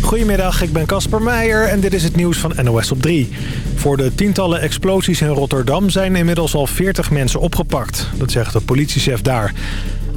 Goedemiddag, ik ben Casper Meijer en dit is het nieuws van NOS op 3. Voor de tientallen explosies in Rotterdam zijn inmiddels al 40 mensen opgepakt. Dat zegt de politiechef daar.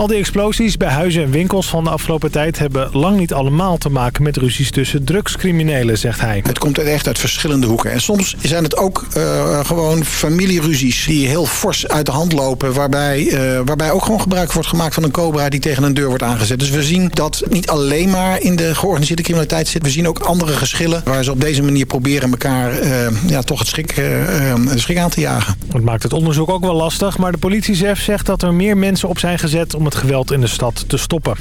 Al die explosies bij huizen en winkels van de afgelopen tijd... hebben lang niet allemaal te maken met ruzies tussen drugscriminelen, zegt hij. Het komt echt uit verschillende hoeken. En soms zijn het ook uh, gewoon familieruzies die heel fors uit de hand lopen... Waarbij, uh, waarbij ook gewoon gebruik wordt gemaakt van een cobra die tegen een deur wordt aangezet. Dus we zien dat niet alleen maar in de georganiseerde criminaliteit zit. We zien ook andere geschillen waar ze op deze manier proberen elkaar uh, ja, toch het schrik, de schrik aan te jagen. Het maakt het onderzoek ook wel lastig, maar de politiechef zegt dat er meer mensen op zijn gezet om het geweld in de stad te stoppen.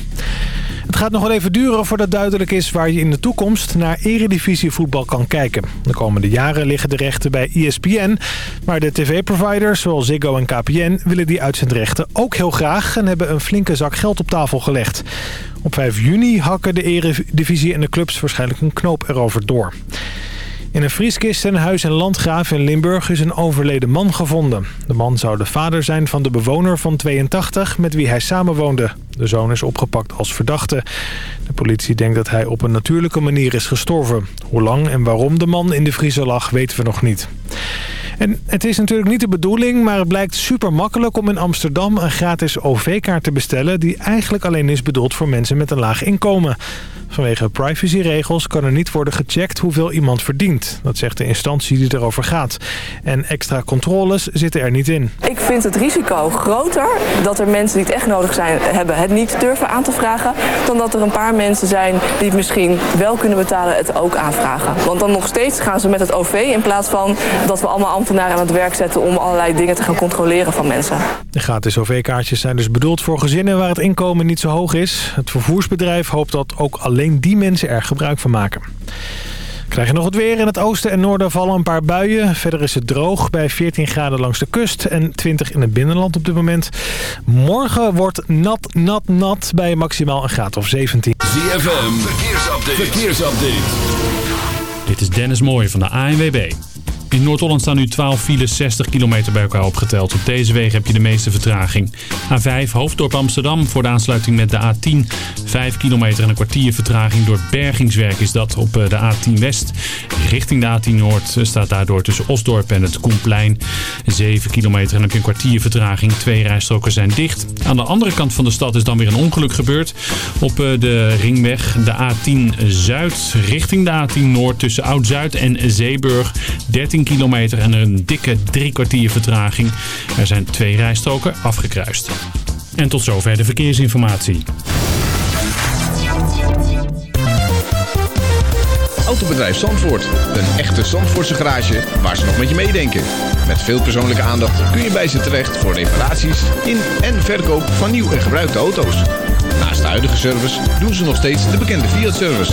Het gaat nog wel even duren voordat duidelijk is waar je in de toekomst naar eredivisievoetbal kan kijken. De komende jaren liggen de rechten bij ESPN, maar de tv-providers zoals Ziggo en KPN willen die uitzendrechten ook heel graag en hebben een flinke zak geld op tafel gelegd. Op 5 juni hakken de eredivisie en de clubs waarschijnlijk een knoop erover door. In een vrieskist en huis en landgraaf in Limburg is een overleden man gevonden. De man zou de vader zijn van de bewoner van 82 met wie hij samenwoonde. De zoon is opgepakt als verdachte. De politie denkt dat hij op een natuurlijke manier is gestorven. Hoe lang en waarom de man in de vriezer lag weten we nog niet. En het is natuurlijk niet de bedoeling, maar het blijkt super makkelijk om in Amsterdam een gratis OV-kaart te bestellen... die eigenlijk alleen is bedoeld voor mensen met een laag inkomen. Vanwege privacyregels kan er niet worden gecheckt hoeveel iemand verdient. Dat zegt de instantie die erover gaat. En extra controles zitten er niet in. Ik vind het risico groter dat er mensen die het echt nodig zijn, hebben het niet durven aan te vragen... dan dat er een paar mensen zijn die het misschien wel kunnen betalen het ook aanvragen. Want dan nog steeds gaan ze met het OV in plaats van dat we allemaal ambtenaren aan het werk zetten... om allerlei dingen te gaan controleren van mensen. De gratis OV-kaartjes zijn dus bedoeld voor gezinnen waar het inkomen niet zo hoog is. Het vervoersbedrijf hoopt dat ook alleen alleen die mensen er gebruik van maken. Krijg je nog het weer. In het oosten en noorden vallen een paar buien. Verder is het droog bij 14 graden langs de kust en 20 in het binnenland op dit moment. Morgen wordt nat, nat, nat bij maximaal een graad of 17. ZFM, verkeersupdate. verkeersupdate. Dit is Dennis Mooij van de ANWB. In Noord-Holland staan nu 12 files, 60 kilometer bij elkaar opgeteld. Op deze wegen heb je de meeste vertraging. A5 Hoofddorp Amsterdam voor de aansluiting met de A10. 5 kilometer en een kwartier vertraging door bergingswerk is dat op eh, de A10 West. Richting de A10 Noord staat daardoor tussen Osdorp en het Koenplein. 7 kilometer en een kwartier vertraging. Twee rijstroken zijn dicht. Aan de andere kant van de stad is dan weer een ongeluk gebeurd. Op eh, de ringweg de A10 Zuid richting de A10 Noord tussen Oud-Zuid en Zeeburg. 13 kilometer en een dikke drie kwartier vertraging. Er zijn twee rijstroken afgekruist. En tot zover de verkeersinformatie. Autobedrijf Zandvoort. Een echte Zandvoortse garage waar ze nog met je meedenken. Met veel persoonlijke aandacht kun je bij ze terecht voor reparaties in en verkoop van nieuw en gebruikte auto's. Naast de huidige service doen ze nog steeds de bekende Fiat-service.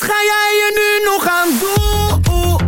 Ga jij je nu nog aan doen?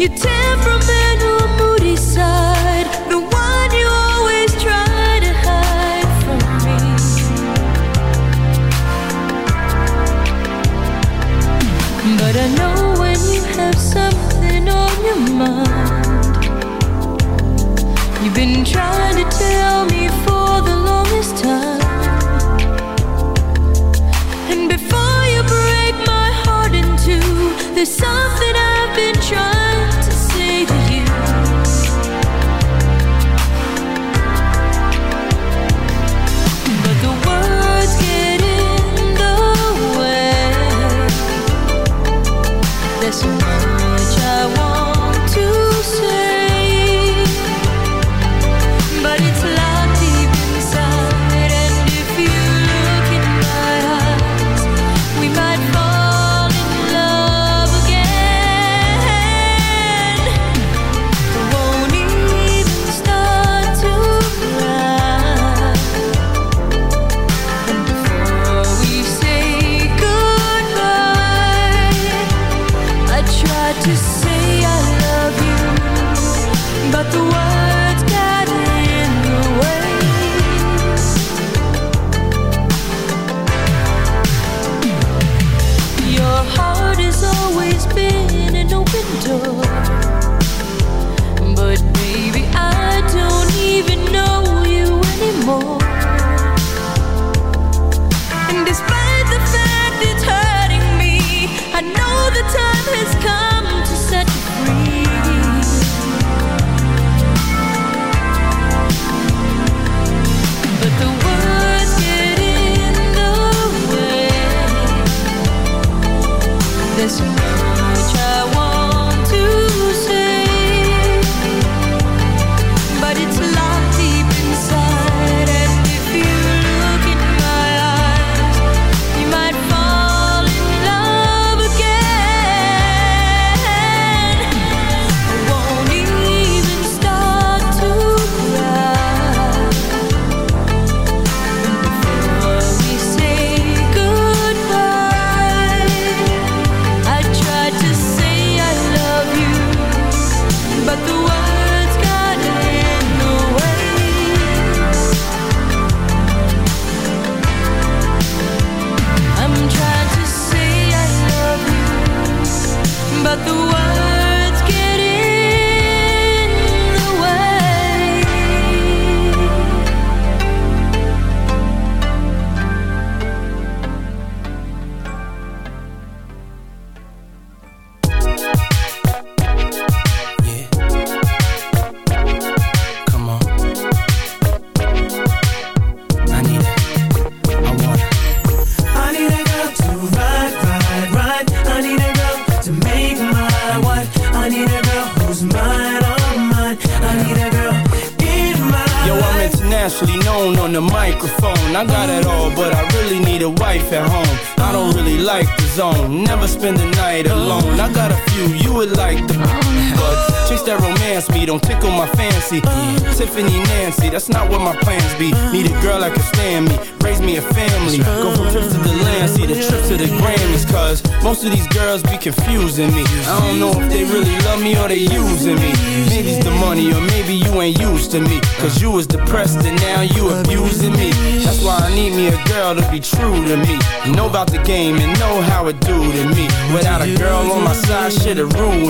You beso about the game and know how it do to me. Without a girl on my side, shit, it ruined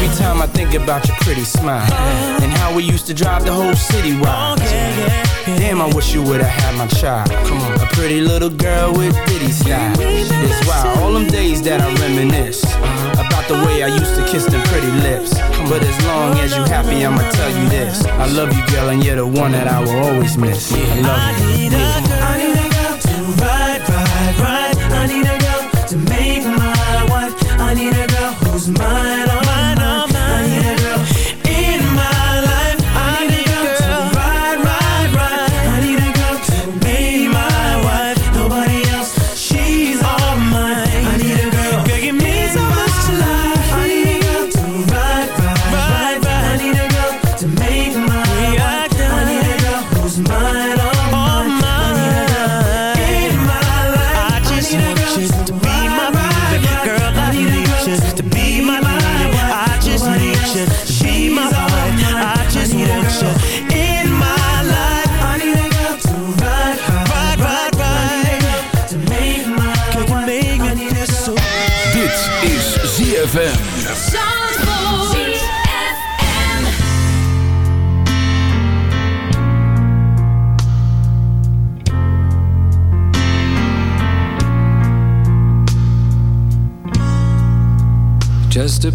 every time I think about your pretty smile and how we used to drive the whole city wild. Damn, I wish you would've had my child. Come on, a pretty little girl with ditty style. It's wild, all them days that I reminisce about the way I used to kiss them pretty lips. But as long as you happy, I'ma tell you this: I love you, girl, and you're the one that I will always miss. I love you. need a, I need a girl to ride, ride, ride. I need a girl to make my wife. I need a girl who's mine,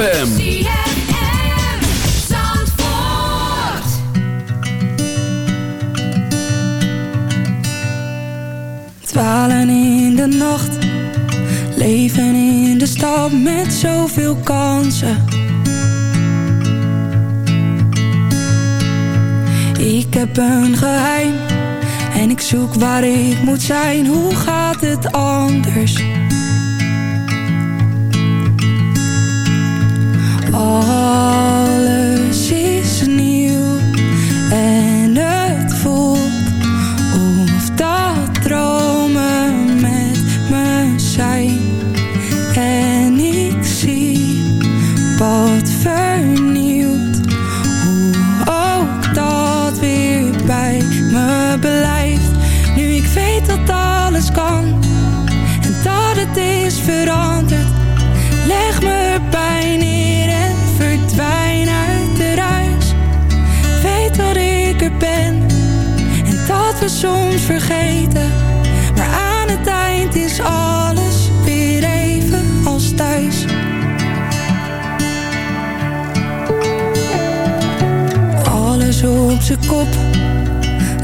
ZFM. Dwalen in de nacht. Leven in de stad met zoveel kansen. Ik heb een geheim. En ik zoek waar ik moet zijn. Hoe gaat het anders? 啊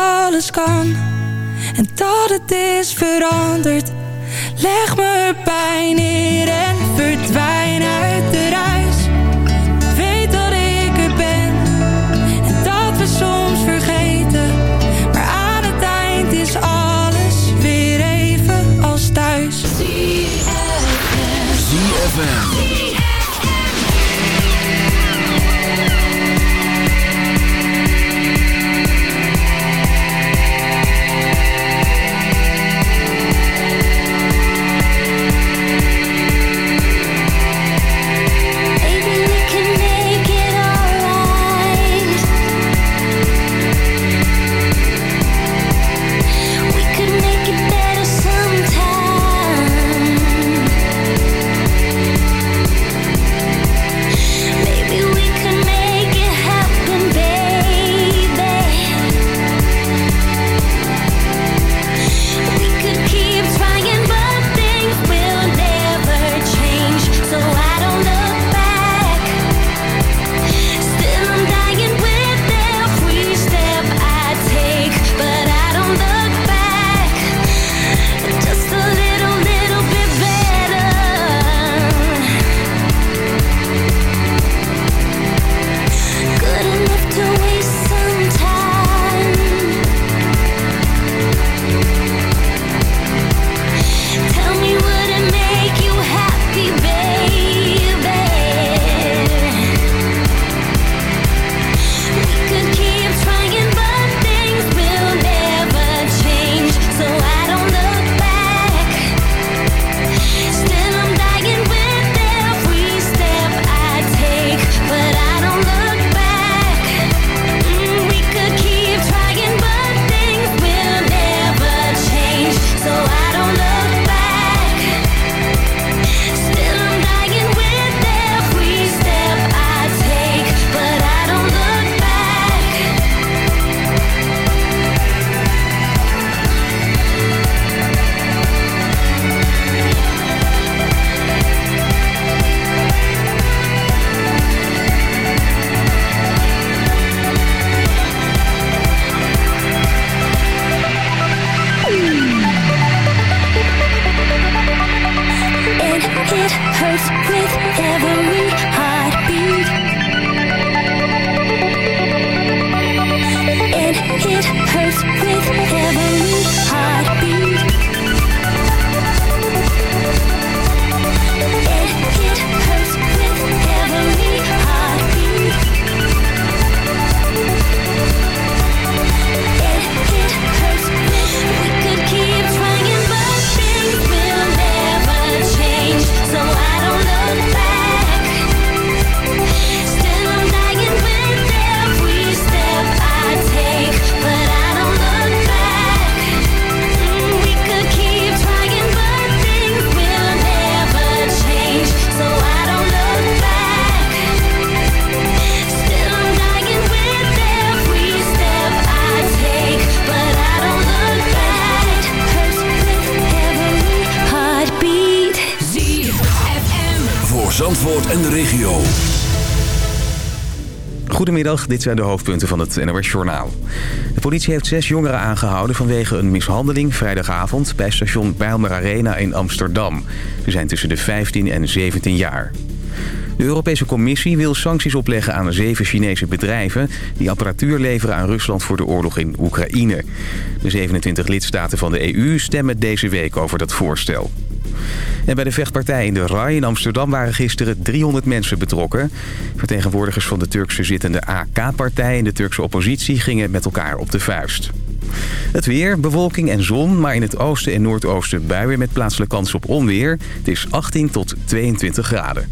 alles kan en dat het is veranderd. Leg me pijn neer en verdwijn uit de ruis. Weet dat ik er ben en dat we soms vergeten. Maar aan het eind is alles weer even als thuis. Hurts with every en de regio. Goedemiddag, dit zijn de hoofdpunten van het NOS Journaal. De politie heeft zes jongeren aangehouden vanwege een mishandeling vrijdagavond bij station Bijlmer Arena in Amsterdam. Ze zijn tussen de 15 en 17 jaar. De Europese Commissie wil sancties opleggen aan zeven Chinese bedrijven... die apparatuur leveren aan Rusland voor de oorlog in Oekraïne. De 27 lidstaten van de EU stemmen deze week over dat voorstel. En bij de vechtpartij in de RAI in Amsterdam waren gisteren 300 mensen betrokken. Vertegenwoordigers van de Turkse zittende AK-partij en de Turkse oppositie gingen met elkaar op de vuist. Het weer, bewolking en zon, maar in het oosten en noordoosten buien met plaatselijke kans op onweer. Het is 18 tot 22 graden.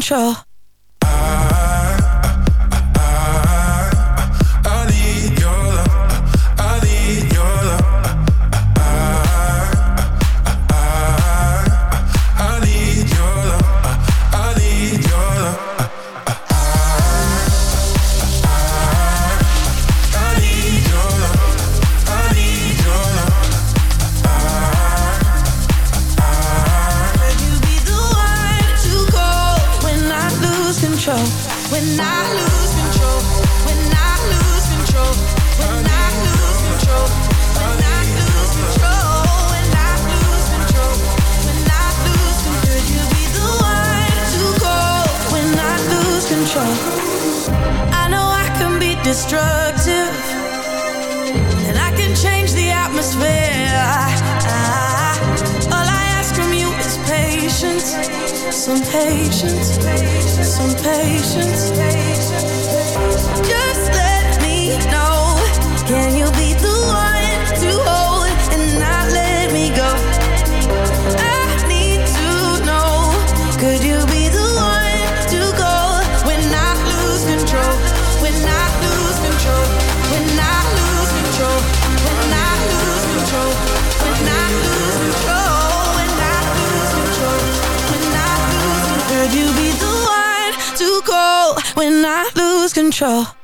Control. Control?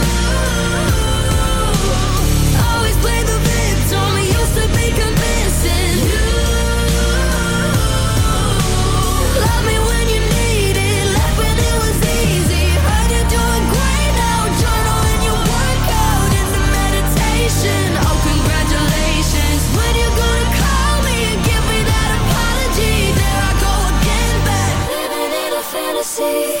fantasy.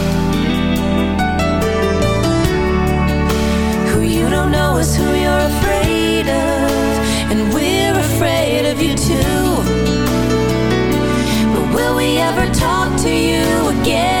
Who you're afraid of And we're afraid of you too But will we ever talk to you again?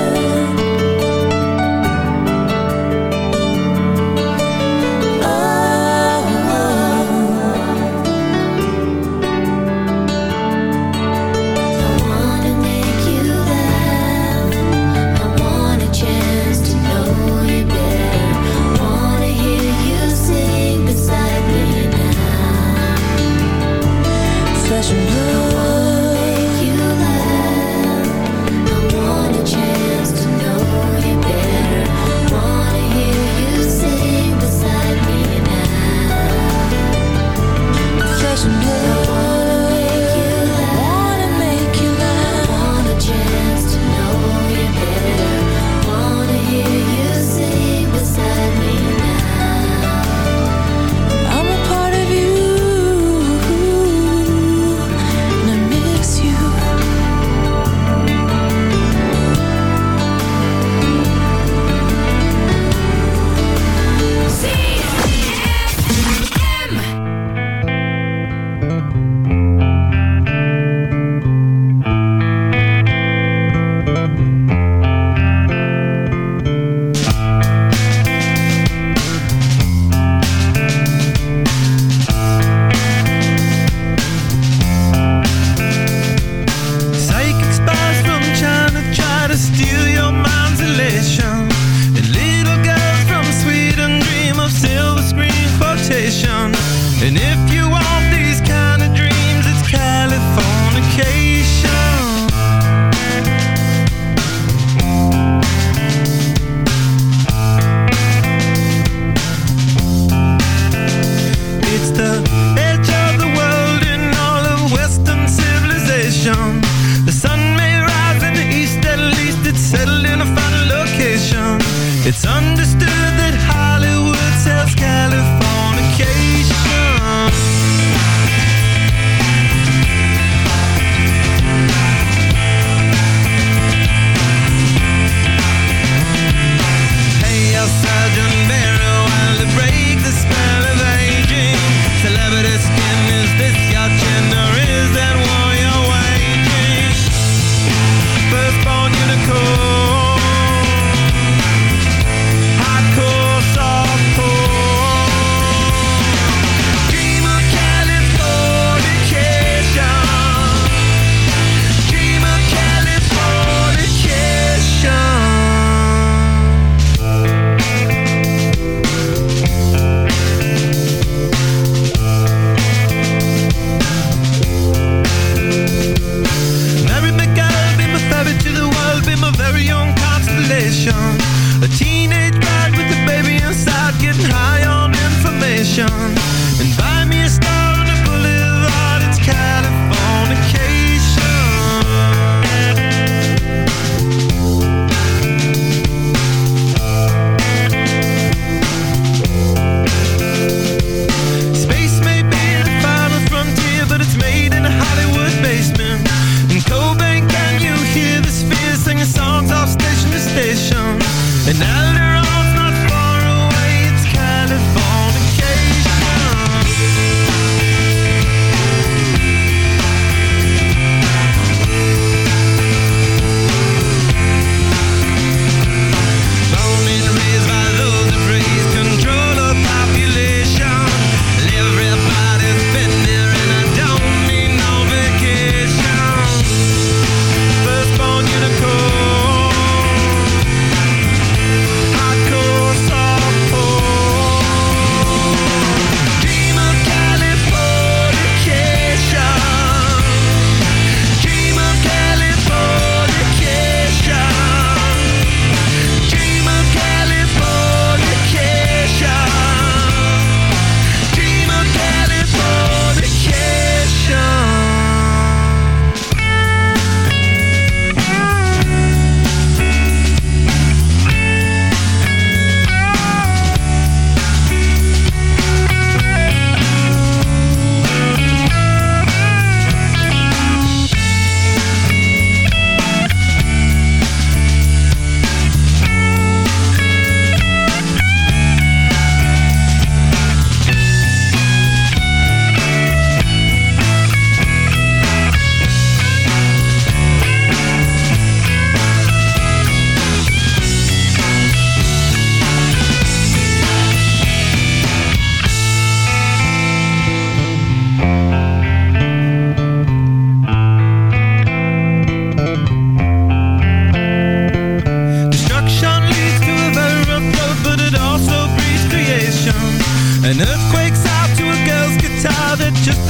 An earthquake's out to a girl's guitar that just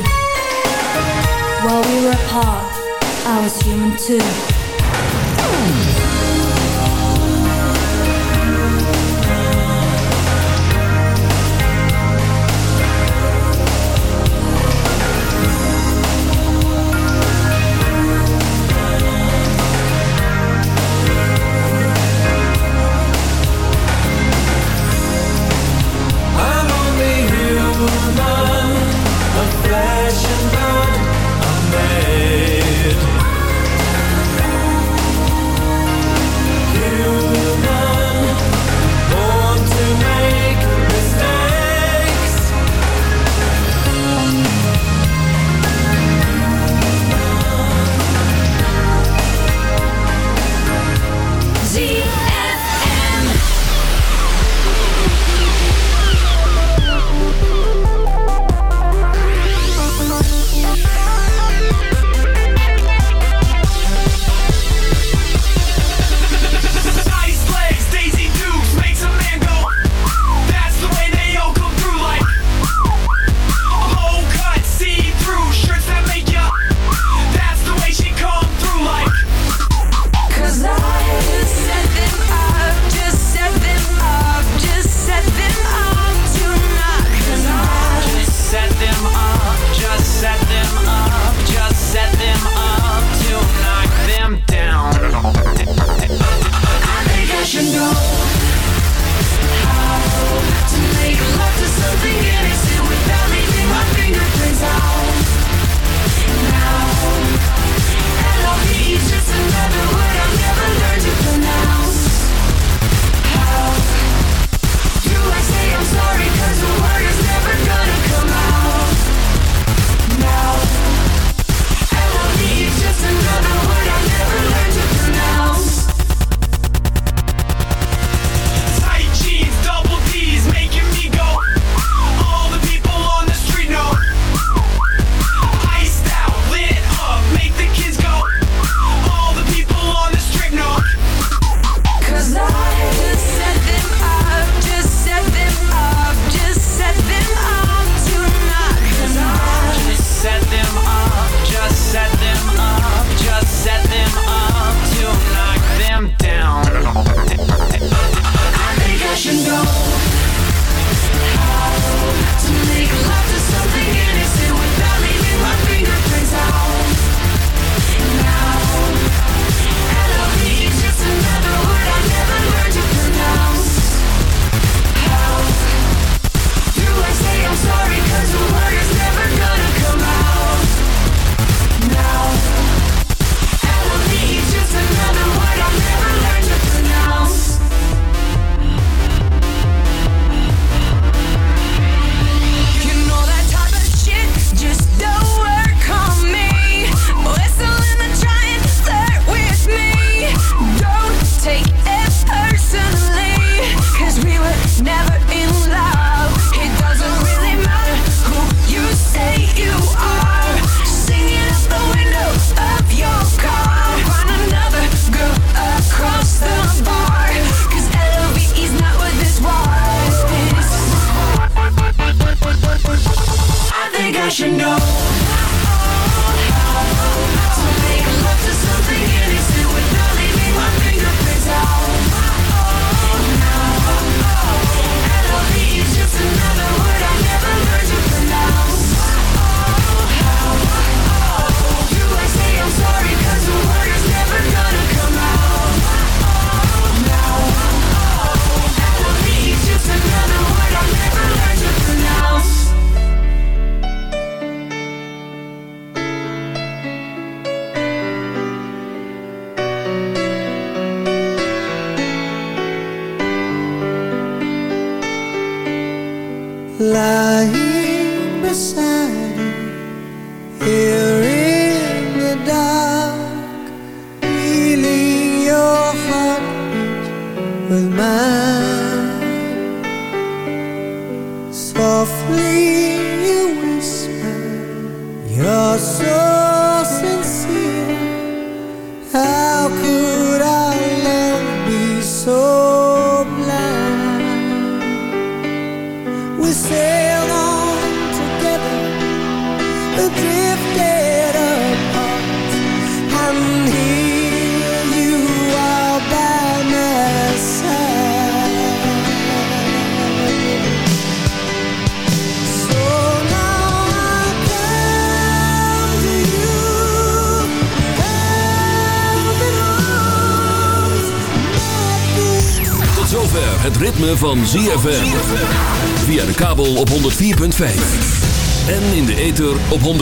While we were apart, I was human too.